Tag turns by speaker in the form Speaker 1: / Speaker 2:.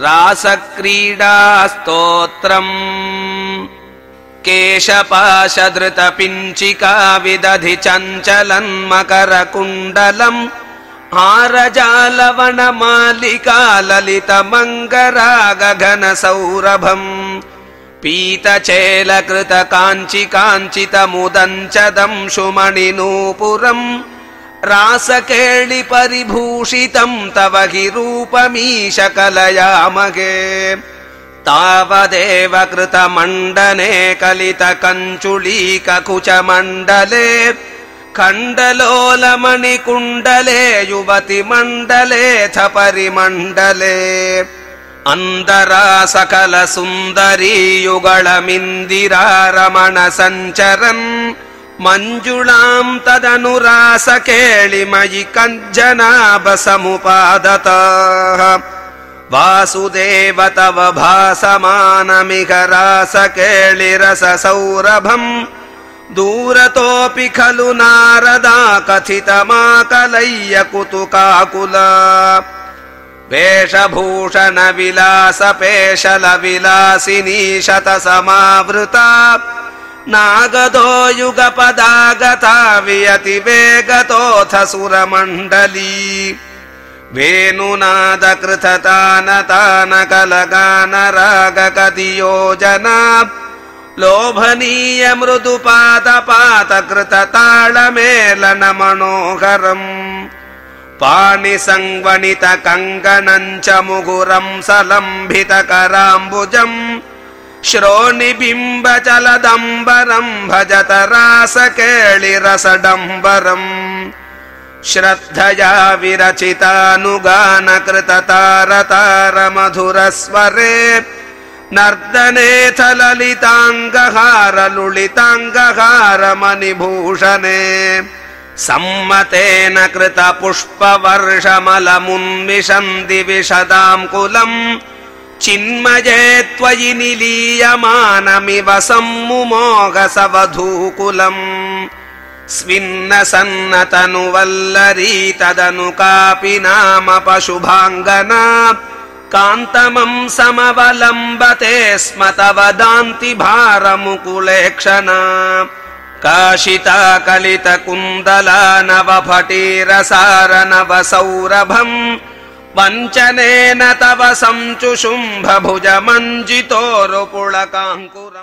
Speaker 1: रासक्रीडास्तोत्रम्। केशपाशधृतपिञ्चिका विदधि चञ्चलन्मकरकुण्डलम् हारजालवनमालिका ललितमङ्गरागघनसौरभम् पीतचेलकृत काञ्चि रासकेळि परिभूषितम् तव हि रूपमीश कलयामगे तावदेव कृतमण्डने कलित खण्डलोलमणिकुण्डले युवति मण्डलेऽथ परिमण्डले अन्दरा सकल सुन्दरी युगळमिन्दिरारमण सञ्चरन् मञ्जुलाम् तदनुरासकेळिमयि कञ्जनाभसमुपादत वासुदेव तव भासमानमिह रासकेळिरससौरभम् दूरतोऽपि खलु नारदा कथितमाकलय्य कुतुकाकुला वेषभूषण विलास पेशल विलासिनी शतसमावृता नागदो युगपदागता वियति वेगतोऽथ सुरमण्डली वेणुनाद कृत ताळमेलन मनोहरम् पाणिसङ्वणित कङ्गणम् च मुगुरम् सलम्भित कराम्बुजम् श्रोणिबिम्ब चलदम्बरम् भजत रासकेळिरसडम्बरम् श्रद्धया विरचितानुगान कृत तार तार मधुरस्वरे नर्दनेऽथ ललिताङ्गहार लुलिताङ्गहार मणिभूषणे सम्मतेन कृत पुष्पवर्षमलमुन्मिषन्ति विशदाम् कुलम् चिन्मये त्वयि निलीयमानमिव सम्मुमोघसवधूकुलम् स्विन्न सन्नतनुवल्लरी तदनु कापि नाम पशुभाङ्गना। कान्तमम् समवलम्बते स्म तव दान्ति भारमुकुलेक्षणा। काशिता कलित कुन्दला वञ्चनेन तव सञ्चुशुम्भ भुज मञ्जितोरुपुळकाङ्कुरम्